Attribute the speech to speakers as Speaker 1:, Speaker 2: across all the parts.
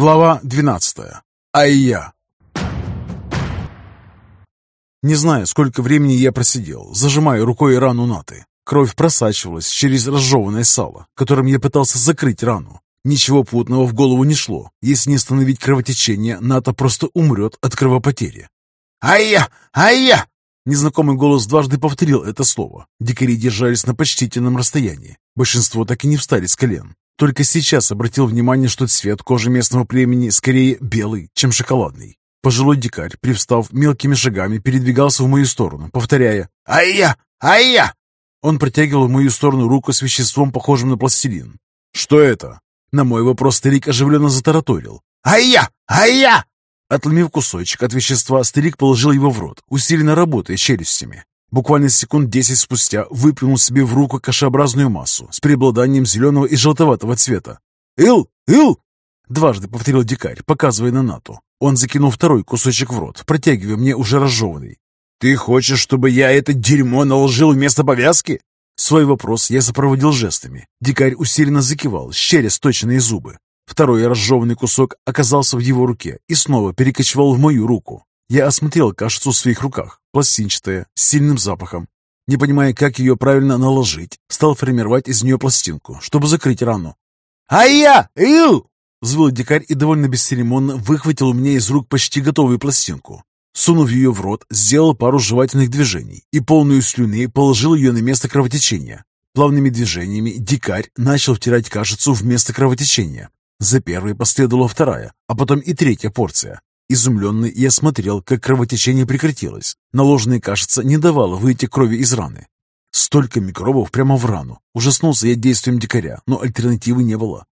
Speaker 1: Глава 12. Айя. Не знаю, сколько времени я просидел, зажимая рукой рану Наты. Кровь просачивалась через разжеванное сало, которым я пытался закрыть рану. Ничего путного в голову не шло. Если не остановить кровотечение, Ната просто умрет от кровопотери. «Айя! Айя!» Незнакомый голос дважды повторил это слово. Дикари держались на почтительном расстоянии. Большинство так и не встали с колен. Только сейчас обратил внимание, что цвет кожи местного племени скорее белый, чем шоколадный. Пожилой дикарь, привстав мелкими шагами, передвигался в мою сторону, повторяя «Ай-я! Ай-я!». Он протягивал в мою сторону руку с веществом, похожим на пластилин. «Что это?» На мой вопрос старик оживленно затараторил. «Ай-я! Ай-я!» Отломив кусочек от вещества, старик положил его в рот, усиленно работая челюстями. Буквально секунд десять спустя выплюнул себе в руку кашеобразную массу с преобладанием зеленого и желтоватого цвета. «Ил! Ил!» Дважды повторил дикарь, показывая на Нату. Он закинул второй кусочек в рот, протягивая мне уже разжеванный. «Ты хочешь, чтобы я это дерьмо наложил вместо повязки?» Свой вопрос я сопроводил жестами. Дикарь усиленно закивал, щеря сточенные зубы. Второй разжеванный кусок оказался в его руке и снова перекочевал в мою руку. Я осмотрел кашицу в своих руках, пластинчатая, с сильным запахом. Не понимая, как ее правильно наложить, стал формировать из нее пластинку, чтобы закрыть рану. «А я! Ил!» Взвыл дикарь и довольно бесцеремонно выхватил у меня из рук почти готовую пластинку. Сунув ее в рот, сделал пару жевательных движений и полную слюны положил ее на место кровотечения. Плавными движениями дикарь начал втирать кашицу в место кровотечения. За первой последовала вторая, а потом и третья порция. Изумленный я смотрел, как кровотечение прекратилось. Наложенная кашица не давала выйти крови из раны. Столько микробов прямо в рану. Ужаснулся я действием дикаря, но альтернативы не было.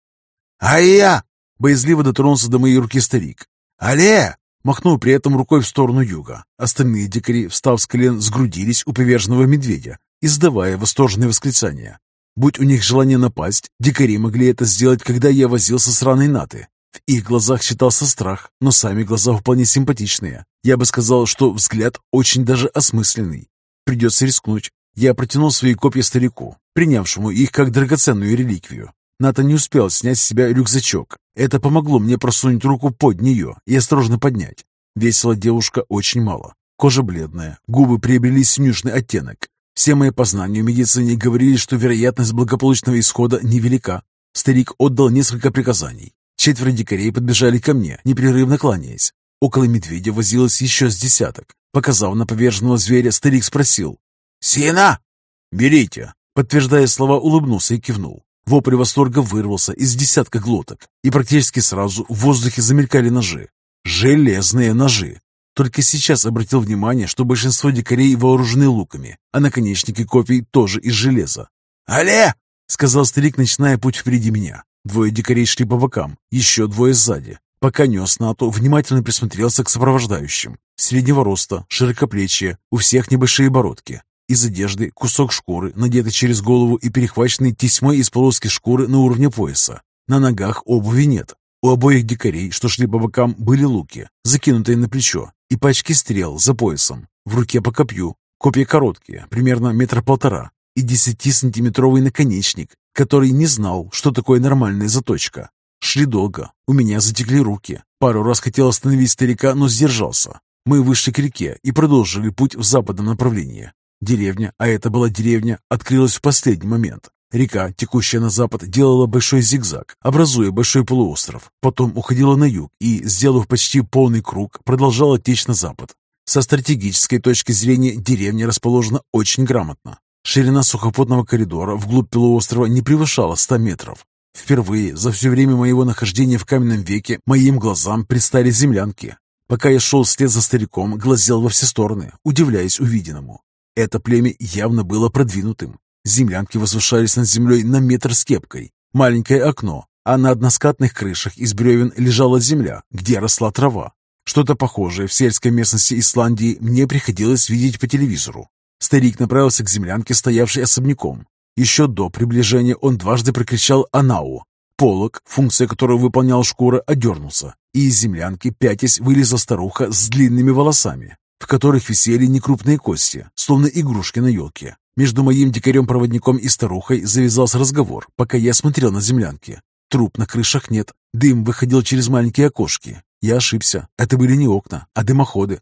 Speaker 1: «А я!» — боязливо дотронулся до моей руки старик. «Але!» — махнул при этом рукой в сторону юга. Остальные дикари, встав с колен, сгрудились у поверженного медведя, издавая восторженные восклицания. Будь у них желание напасть, дикари могли это сделать, когда я возился с раной Наты. В их глазах читался страх, но сами глаза вполне симпатичные. Я бы сказал, что взгляд очень даже осмысленный. Придется рискнуть. Я протянул свои копья старику, принявшему их как драгоценную реликвию. Ната не успел снять с себя рюкзачок. Это помогло мне просунуть руку под нее и осторожно поднять. Весила девушка очень мало. Кожа бледная, губы приобрели синюшный оттенок. Все мои познания в медицине говорили, что вероятность благополучного исхода невелика. Старик отдал несколько приказаний. Четверо дикарей подбежали ко мне, непрерывно кланяясь. Около медведя возилось еще с десяток. Показав на поверженного зверя, старик спросил. «Сина?» «Берите!» Подтверждая слова, улыбнулся и кивнул. Вопль восторга вырвался из десятка глоток, и практически сразу в воздухе замелькали ножи. Железные ножи. Только сейчас обратил внимание, что большинство дикарей вооружены луками, а наконечники копий тоже из железа. «Але!» — сказал старик, начиная путь впереди меня. Двое дикарей шли по бокам, еще двое сзади. Пока нес НАТО, внимательно присмотрелся к сопровождающим. Среднего роста, широкоплечие, у всех небольшие бородки. Из одежды кусок шкуры, надетый через голову и перехваченный тесьмой из полоски шкуры на уровне пояса. На ногах обуви нет. У обоих дикарей, что шли по бокам, были луки, закинутые на плечо, и пачки стрел за поясом. В руке по копью. Копья короткие, примерно метра полтора, и десятисантиметровый наконечник, который не знал, что такое нормальная заточка. Шли долго, у меня затекли руки. Пару раз хотел остановить старика, но сдержался. Мы вышли к реке и продолжили путь в западном направлении. Деревня, а это была деревня, открылась в последний момент. Река, текущая на запад, делала большой зигзаг, образуя большой полуостров. Потом уходила на юг и, сделав почти полный круг, продолжала течь на запад. Со стратегической точки зрения деревня расположена очень грамотно. Ширина сухопутного коридора вглубь полуострова не превышала 100 метров. Впервые за все время моего нахождения в каменном веке моим глазам предстали землянки. Пока я шел вслед за стариком, глазел во все стороны, удивляясь увиденному. Это племя явно было продвинутым. Землянки возвышались над землей на метр с кепкой. Маленькое окно, а на односкатных крышах из бревен лежала земля, где росла трава. Что-то похожее в сельской местности Исландии мне приходилось видеть по телевизору. Старик направился к землянке, стоявшей особняком. Еще до приближения он дважды прокричал «Анау». Полок, функция которого выполнял шкура, одернулся, и из землянки пятясь вылезла старуха с длинными волосами, в которых висели некрупные кости, словно игрушки на елке. Между моим дикарем-проводником и старухой завязался разговор, пока я смотрел на землянки. Труб на крышах нет. Дым выходил через маленькие окошки. Я ошибся. Это были не окна, а дымоходы.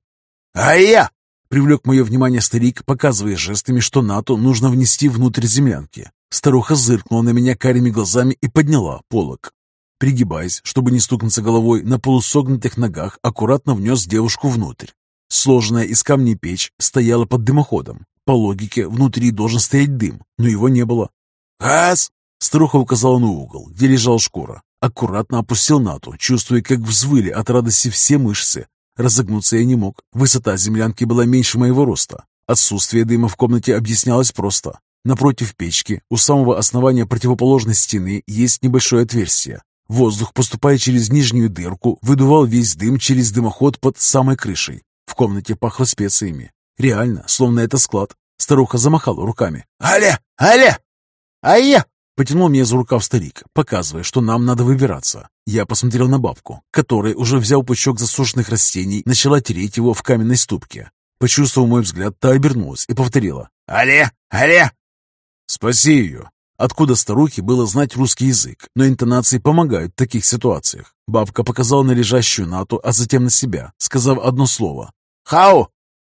Speaker 2: «А я!»
Speaker 1: — привлек мое внимание старик, показывая жестами, что НАТО нужно внести внутрь землянки. Старуха зыркнула на меня карими глазами и подняла полок. Пригибаясь, чтобы не стукнуться головой, на полусогнутых ногах аккуратно внес девушку внутрь. Сложенная из камней печь стояла под дымоходом. По логике, внутри должен стоять дым, но его не было.
Speaker 2: «Газ!»
Speaker 1: Старуха указала на угол, где лежала шкура. Аккуратно опустил Нату, чувствуя, как взвыли от радости все мышцы. Разогнуться я не мог. Высота землянки была меньше моего роста. Отсутствие дыма в комнате объяснялось просто. Напротив печки, у самого основания противоположной стены, есть небольшое отверстие. Воздух, поступая через нижнюю дырку, выдувал весь дым через дымоход под самой крышей. В комнате пахло специями. Реально, словно это склад. Старуха замахала руками.
Speaker 2: «Аля! Аля! А я!»
Speaker 1: Потянул меня за рукав старик, показывая, что нам надо выбираться. Я посмотрел на бабку, которая, уже взял пучок засушенных растений, начала тереть его в каменной ступке. Почувствовав мой взгляд, та обернулась и повторила.
Speaker 2: «Але! Але!»
Speaker 1: «Спаси ее!» Откуда старухе было знать русский язык, но интонации помогают в таких ситуациях. Бабка показала на лежащую нату, а затем на себя, сказав одно слово.
Speaker 2: «Хау!»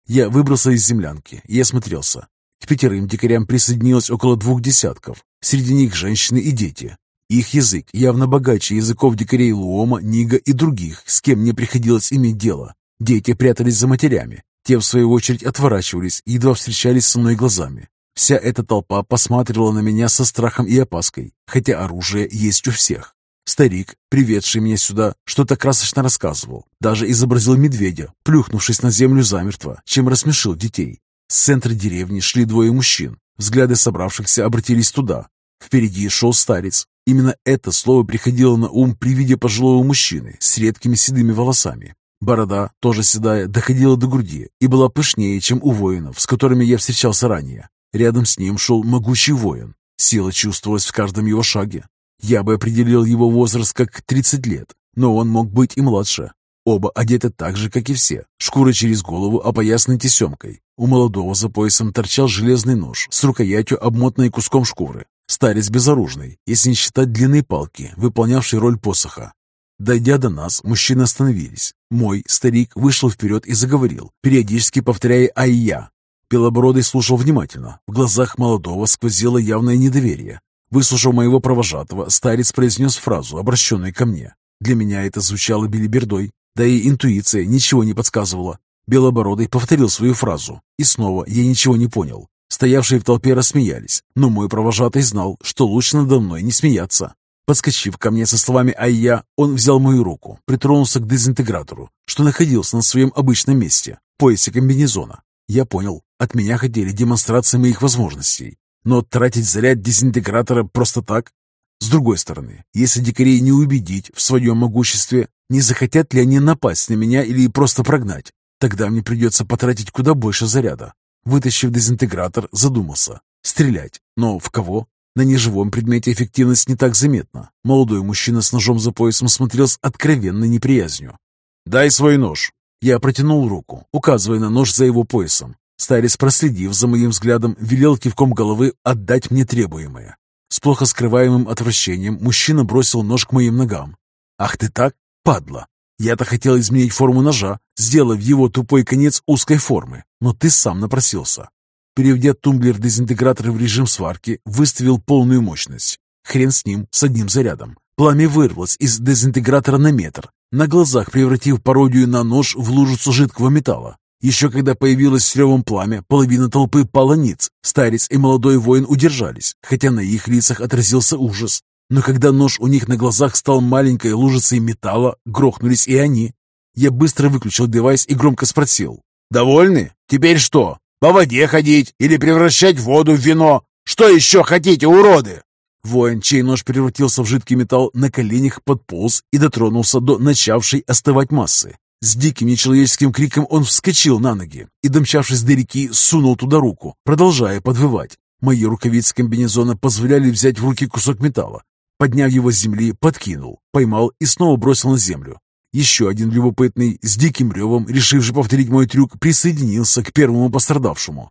Speaker 1: Я выбрался из землянки и осмотрелся. К пятерым дикарям присоединилось около двух десятков. Среди них женщины и дети. Их язык явно богаче языков дикарей Луома, Нига и других, с кем мне приходилось иметь дело. Дети прятались за матерями. Те, в свою очередь, отворачивались и едва встречались со мной глазами. Вся эта толпа посматривала на меня со страхом и опаской, хотя оружие есть у всех. Старик, приведший меня сюда, что-то красочно рассказывал. Даже изобразил медведя, плюхнувшись на землю замертво, чем рассмешил детей. С центра деревни шли двое мужчин. Взгляды собравшихся обратились туда. Впереди шел старец. Именно это слово приходило на ум при виде пожилого мужчины с редкими седыми волосами. Борода, тоже седая, доходила до груди и была пышнее, чем у воинов, с которыми я встречался ранее. Рядом с ним шел могучий воин. Сила чувствовалась в каждом его шаге. Я бы определил его возраст как 30 лет, но он мог быть и младше. Оба одеты так же, как и все. Шкура через голову опоясанной тесемкой. У молодого за поясом торчал железный нож с рукоятью, обмотанной куском шкуры. Старец безоружный, если не считать длинной палки, выполнявшей роль посоха. Дойдя до нас, мужчины остановились. Мой старик вышел вперед и заговорил, периодически повторяя «Ай-я». Белобородый слушал внимательно. В глазах молодого сквозило явное недоверие. Выслушав моего провожатого, старец произнес фразу, обращенную ко мне. Для меня это звучало билибердой. Да и интуиция ничего не подсказывала. Белобородый повторил свою фразу, и снова я ничего не понял. Стоявшие в толпе рассмеялись, но мой провожатый знал, что лучше надо мной не смеяться. Подскочив ко мне со словами «Ай-я», он взял мою руку, притронулся к дезинтегратору, что находился на своем обычном месте, поясе комбинезона. Я понял, от меня хотели демонстрации моих возможностей. Но тратить заряд дезинтегратора просто так? С другой стороны, если дикарей не убедить в своем могуществе, не захотят ли они напасть на меня или просто прогнать? Тогда мне придется потратить куда больше заряда. Вытащив дезинтегратор, задумался. Стрелять. Но в кого? На неживом предмете эффективность не так заметна. Молодой мужчина с ножом за поясом смотрел с откровенной неприязнью. «Дай свой нож!» Я протянул руку, указывая на нож за его поясом. Старец, проследив за моим взглядом, велел кивком головы отдать мне требуемое. С плохо скрываемым отвращением мужчина бросил нож к моим ногам. «Ах ты так, падла! Я-то хотел изменить форму ножа, сделав его тупой конец узкой формы, но ты сам напросился. Переведя тумблер дезинтегратора в режим сварки, выставил полную мощность. Хрен с ним, с одним зарядом. Пламя вырвалось из дезинтегратора на метр, на глазах превратив пародию на нож в лужицу жидкого металла. Еще когда появилось с ревом пламя, половина толпы пала ниц. Старец и молодой воин удержались, хотя на их лицах отразился ужас. Но когда нож у них на глазах стал маленькой лужицей металла, грохнулись и они. Я быстро выключил девайс и громко спросил. «Довольны? Теперь что? По воде ходить или превращать воду в вино? Что еще хотите, уроды?» Воин, чей нож превратился в жидкий металл, на коленях подполз и дотронулся до начавшей остывать массы. С диким нечеловеческим криком он вскочил на ноги и, домчавшись до реки, сунул туда руку, продолжая подвывать. Мои рукавицы комбинезона позволяли взять в руки кусок металла, Подняв его с земли, подкинул, поймал и снова бросил на землю. Еще один любопытный, с диким ревом, решивший повторить мой трюк, присоединился к первому пострадавшему.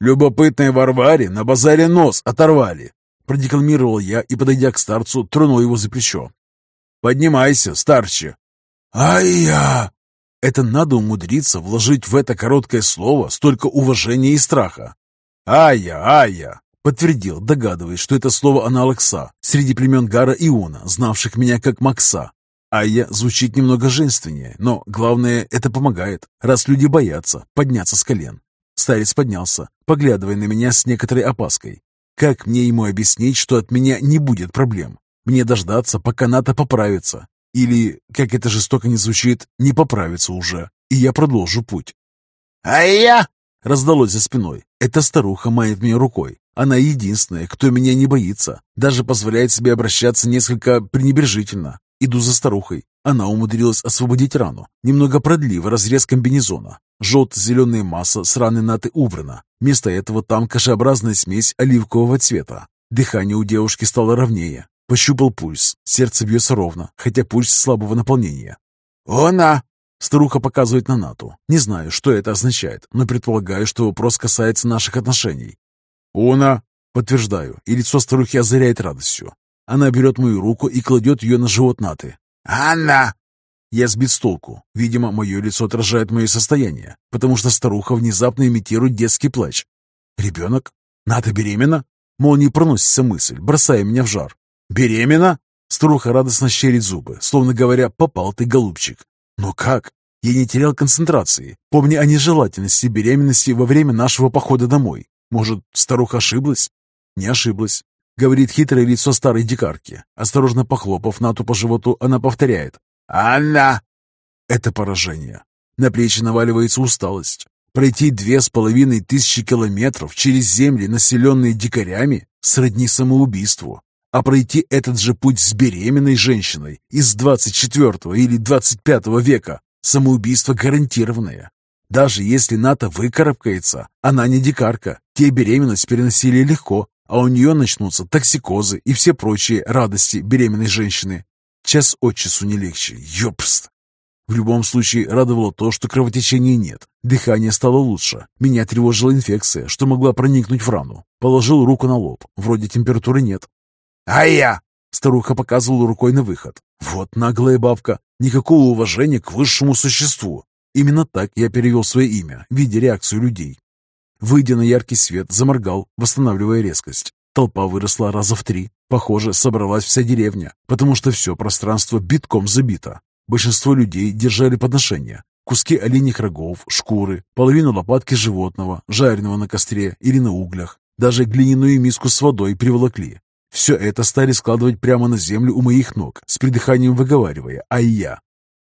Speaker 1: «Любопытные Варваре на базаре нос оторвали!» продекламировал я и, подойдя к старцу, тронул его за плечо. «Поднимайся, старче!»
Speaker 2: «Ай-я!»
Speaker 1: Это надо умудриться вложить в это короткое слово столько уважения и страха. «Ая, ая!» — подтвердил, догадываясь, что это слово аналог «са» среди племен Гара и Уна, знавших меня как Макса. «Ая» звучит немного женственнее, но главное, это помогает, раз люди боятся подняться с колен. Старец поднялся, поглядывая на меня с некоторой опаской. Как мне ему объяснить, что от меня не будет проблем? Мне дождаться, пока НАТО поправится. Или, как это жестоко не звучит, не поправится уже, и я продолжу путь.
Speaker 2: «А я?»
Speaker 1: — раздалось за спиной. Эта старуха мает мне рукой. Она единственная, кто меня не боится, даже позволяет себе обращаться несколько пренебрежительно. Иду за старухой. Она умудрилась освободить рану, немного продлив разрез комбинезона. Желто-зеленая масса с раны Наты убрана. Вместо этого там кашеобразная смесь оливкового цвета. Дыхание у девушки стало ровнее. Пощупал пульс. Сердце бьется ровно, хотя пульс слабого наполнения.
Speaker 2: «Она!»
Speaker 1: Старуха показывает на Нату. Не знаю, что это означает, но предполагаю, что вопрос касается наших отношений. «Уна!» Подтверждаю, и лицо старухи озаряет радостью. Она берет мою руку и кладет ее на живот Наты.
Speaker 2: «Анна!»
Speaker 1: Я сбит с толку. Видимо, мое лицо отражает мое состояние, потому что старуха внезапно имитирует детский плач. «Ребенок? Ната беременна?» Молнией проносится мысль, бросая меня в жар. «Беременна?» Старуха радостно щерит зубы, словно говоря, «попал ты, голубчик». «Но как?» Я не терял концентрации, помня о нежелательности беременности во время нашего похода домой. Может, старуха ошиблась? Не ошиблась. Говорит хитрое лицо старой дикарки. Осторожно похлопав Нату по животу, она повторяет.
Speaker 2: «Анна!»
Speaker 1: Это поражение. На плечи наваливается усталость. Пройти две с половиной тысячи километров через земли, населенные дикарями, сродни самоубийству. А пройти этот же путь с беременной женщиной из 24 или 25 века – самоубийство гарантированное. Даже если НАТО выкарабкается, она не дикарка. Те беременность переносили легко, а у нее начнутся токсикозы и все прочие радости беременной женщины. Час от часу не легче. Ёпст! В любом случае, радовало то, что кровотечения нет. Дыхание стало лучше. Меня тревожила инфекция, что могла проникнуть в рану. Положил руку на лоб. Вроде температуры нет.
Speaker 2: «А я?»
Speaker 1: Старуха показывала рукой на выход. Вот наглая бабка. Никакого уважения к высшему существу. Именно так я перевел свое имя, видя реакцию людей. Выйдя на яркий свет, заморгал, восстанавливая резкость. Толпа выросла раза в три. Похоже, собралась вся деревня, потому что все пространство битком забито. Большинство людей держали подношения. Куски оленьих рогов, шкуры, половину лопатки животного, жареного на костре или на углях. Даже глиняную миску с водой приволокли. Все это стали складывать прямо на землю у моих ног, с придыханием выговаривая «Ай я!».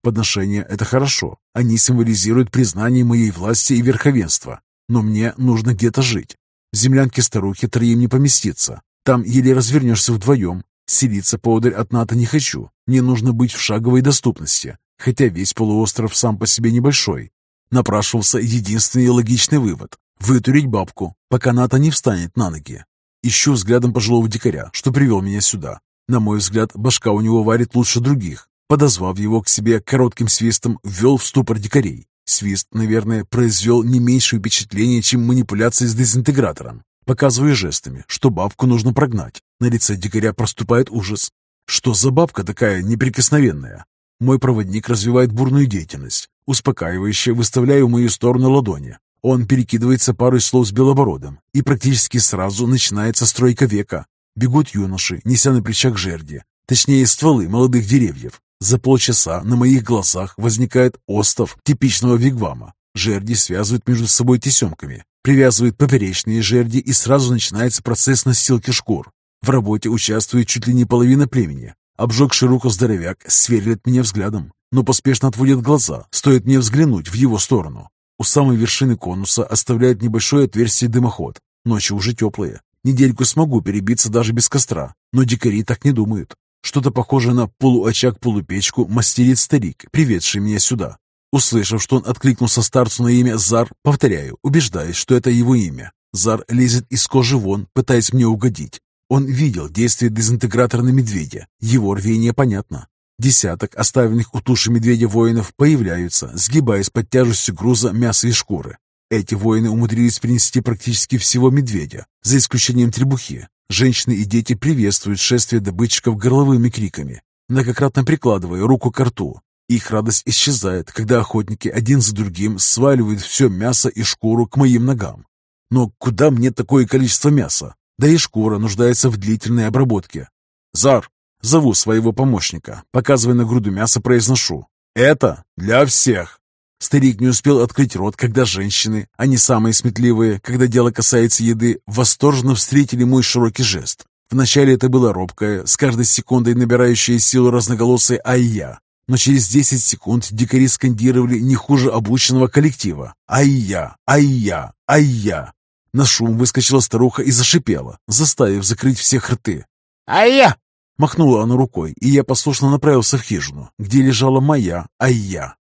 Speaker 1: Подношения – это хорошо. Они символизируют признание моей власти и верховенства. Но мне нужно где-то жить. В землянке старухи троим не поместиться. Там еле развернешься вдвоем. Селиться поодаль от НАТО не хочу. Мне нужно быть в шаговой доступности. Хотя весь полуостров сам по себе небольшой. Напрашивался единственный логичный вывод – вытурить бабку, пока НАТО не встанет на ноги. Ищу взглядом пожилого дикаря, что привел меня сюда. На мой взгляд, башка у него варит лучше других. Подозвав его к себе коротким свистом, ввел в ступор дикарей. Свист, наверное, произвел не меньшее впечатление, чем манипуляции с дезинтегратором. Показываю жестами, что бабку нужно прогнать. На лице дикаря проступает ужас. Что за бабка такая неприкосновенная? Мой проводник развивает бурную деятельность. Успокаивающе выставляю в мою сторону ладони. Он перекидывается парой слов с Белобородом, и практически сразу начинается стройка века. Бегут юноши, неся на плечах жерди, точнее стволы молодых деревьев. За полчаса на моих глазах возникает остов типичного вигвама. Жерди связывают между собой тесемками, привязывают поперечные жерди и сразу начинается процесс настилки шкур. В работе участвует чуть ли не половина племени. Обжегший руку здоровяк сверлит меня взглядом, но поспешно отводит глаза, стоит мне взглянуть в его сторону. У самой вершины конуса оставляет небольшое отверстие дымоход. Ночи уже теплые. Недельку смогу перебиться даже без костра, но дикари так не думают. Что-то похожее на полуочаг-полупечку мастерит старик, приведший меня сюда. Услышав, что он откликнулся старцу на имя Зар, повторяю, убеждаясь, что это его имя. Зар лезет из кожи вон, пытаясь мне угодить. Он видел действие дезинтегратора на медведя. Его рвение понятно. Десяток оставленных у туши медведя воинов появляются, сгибаясь под тяжестью груза мяса и шкуры. Эти воины умудрились принести практически всего медведя, за исключением требухи. Женщины и дети приветствуют шествие добытчиков горловыми криками, многократно прикладывая руку к рту. Их радость исчезает, когда охотники один за другим сваливают все мясо и шкуру к моим ногам. Но куда мне такое количество мяса? Да и шкура нуждается в длительной обработке. «Зар!» — зову своего помощника, показывая на груду мяса, произношу. «Это для всех!» Старик не успел открыть рот, когда женщины, они самые сметливые, когда дело касается еды, восторженно встретили мой широкий жест. Вначале это было робкое, с каждой секундой набирающее силу разноголосое «Ай-я!». Но через 10 секунд дикари скандировали не хуже обученного коллектива. «Ай-я! Ай-я! Ай-я!». На шум выскочила старуха и зашипела, заставив закрыть всех рты.
Speaker 2: «Ай-я!»
Speaker 1: Махнула она рукой, и я послушно направился в хижину, где лежала моя «Ай-я!».